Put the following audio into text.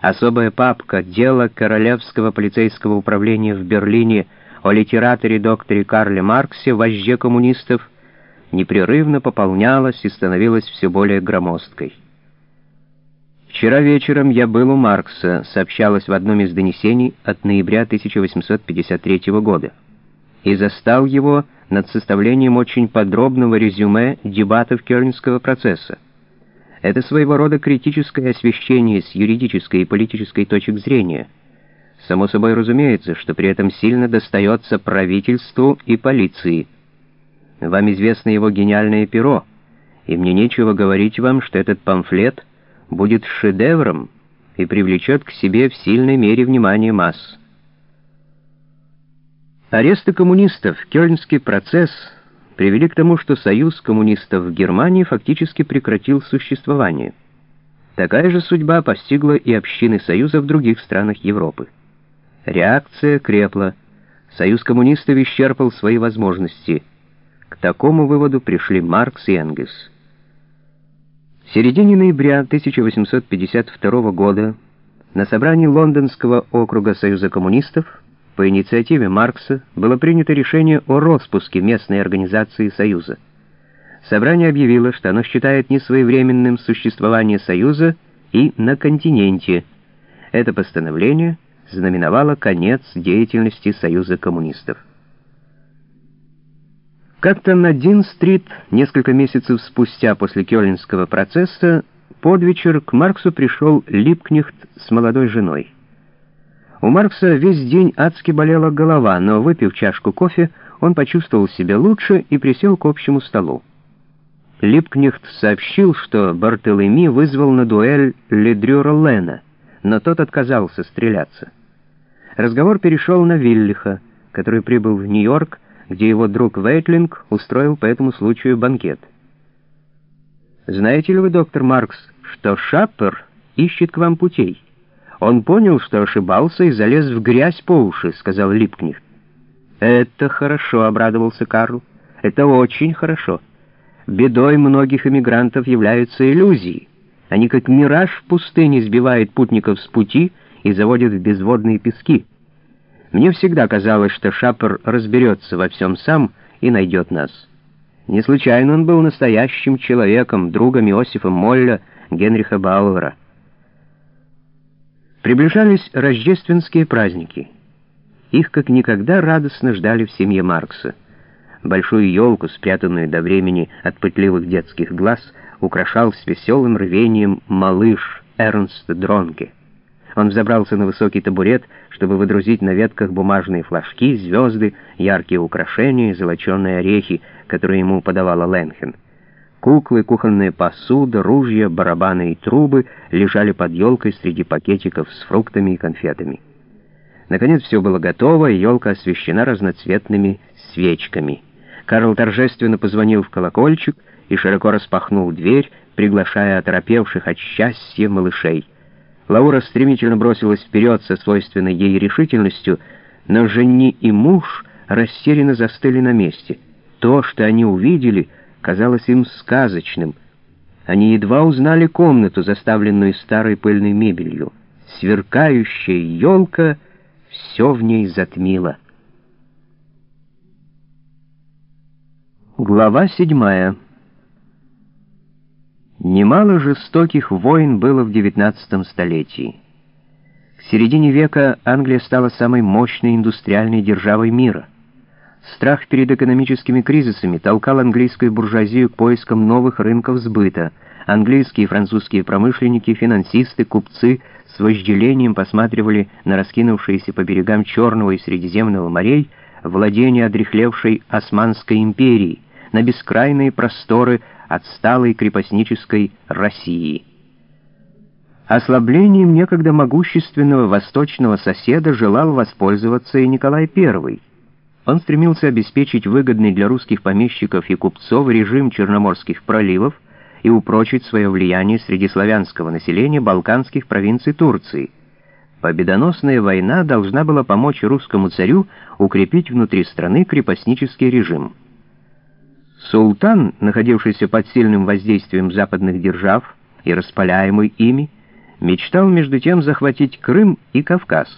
особая папка «Дело Королевского полицейского управления в Берлине» о литераторе докторе Карле Марксе, вожде коммунистов, непрерывно пополнялась и становилась все более громоздкой. «Вчера вечером я был у Маркса», сообщалось в одном из донесений от ноября 1853 года, и застал его над составлением очень подробного резюме дебатов Кёльнского процесса. Это своего рода критическое освещение с юридической и политической точек зрения. Само собой разумеется, что при этом сильно достается правительству и полиции. Вам известно его гениальное перо, и мне нечего говорить вам, что этот памфлет будет шедевром и привлечет к себе в сильной мере внимание масс. Аресты коммунистов, Кёльнский процесс — привели к тому, что Союз коммунистов в Германии фактически прекратил существование. Такая же судьба постигла и общины Союза в других странах Европы. Реакция крепла. Союз коммунистов исчерпал свои возможности. К такому выводу пришли Маркс и Энгельс. В середине ноября 1852 года на собрании Лондонского округа Союза коммунистов по инициативе Маркса было принято решение о распуске местной организации Союза. Собрание объявило, что оно считает несвоевременным существование Союза и на континенте. Это постановление знаменовало конец деятельности Союза коммунистов. Как-то на Дин-стрит, несколько месяцев спустя после Кёльнского процесса, под вечер к Марксу пришел Липкнехт с молодой женой. У Маркса весь день адски болела голова, но, выпив чашку кофе, он почувствовал себя лучше и присел к общему столу. Липкнехт сообщил, что Бартолеми вызвал на дуэль Ледрюра Лена, но тот отказался стреляться. Разговор перешел на Виллиха, который прибыл в Нью-Йорк, где его друг Вейтлинг устроил по этому случаю банкет. «Знаете ли вы, доктор Маркс, что Шаппер ищет к вам путей?» Он понял, что ошибался и залез в грязь по уши, сказал Липкнехт. Это хорошо, обрадовался Карл. Это очень хорошо. Бедой многих эмигрантов являются иллюзии. Они как мираж в пустыне сбивают путников с пути и заводят в безводные пески. Мне всегда казалось, что Шапер разберется во всем сам и найдет нас. Не случайно он был настоящим человеком, другом Иосифа Молля, Генриха Бауэра. Приближались рождественские праздники. Их как никогда радостно ждали в семье Маркса. Большую елку, спрятанную до времени от пытливых детских глаз, украшал с веселым рвением малыш Эрнст Дронке. Он взобрался на высокий табурет, чтобы выдрузить на ветках бумажные флажки, звезды, яркие украшения, золоченые орехи, которые ему подавала Ленхен. Куклы, кухонная посуда, ружья, барабаны и трубы лежали под елкой среди пакетиков с фруктами и конфетами. Наконец все было готово, и елка освещена разноцветными свечками. Карл торжественно позвонил в колокольчик и широко распахнул дверь, приглашая оторопевших от счастья малышей. Лаура стремительно бросилась вперед со свойственной ей решительностью, но жени и муж растерянно застыли на месте. То, что они увидели — казалось им сказочным. Они едва узнали комнату, заставленную старой пыльной мебелью. Сверкающая елка все в ней затмила. Глава седьмая. Немало жестоких войн было в девятнадцатом столетии. К середине века Англия стала самой мощной индустриальной державой мира. Страх перед экономическими кризисами толкал английскую буржуазию к поискам новых рынков сбыта. Английские и французские промышленники, финансисты, купцы с вожделением посматривали на раскинувшиеся по берегам Черного и Средиземного морей владения одрехлевшей Османской империи, на бескрайные просторы отсталой крепостнической России. Ослаблением некогда могущественного восточного соседа желал воспользоваться и Николай I. Он стремился обеспечить выгодный для русских помещиков и купцов режим Черноморских проливов и упрочить свое влияние среди славянского населения балканских провинций Турции. Победоносная война должна была помочь русскому царю укрепить внутри страны крепостнический режим. Султан, находившийся под сильным воздействием западных держав и распаляемый ими, мечтал между тем захватить Крым и Кавказ.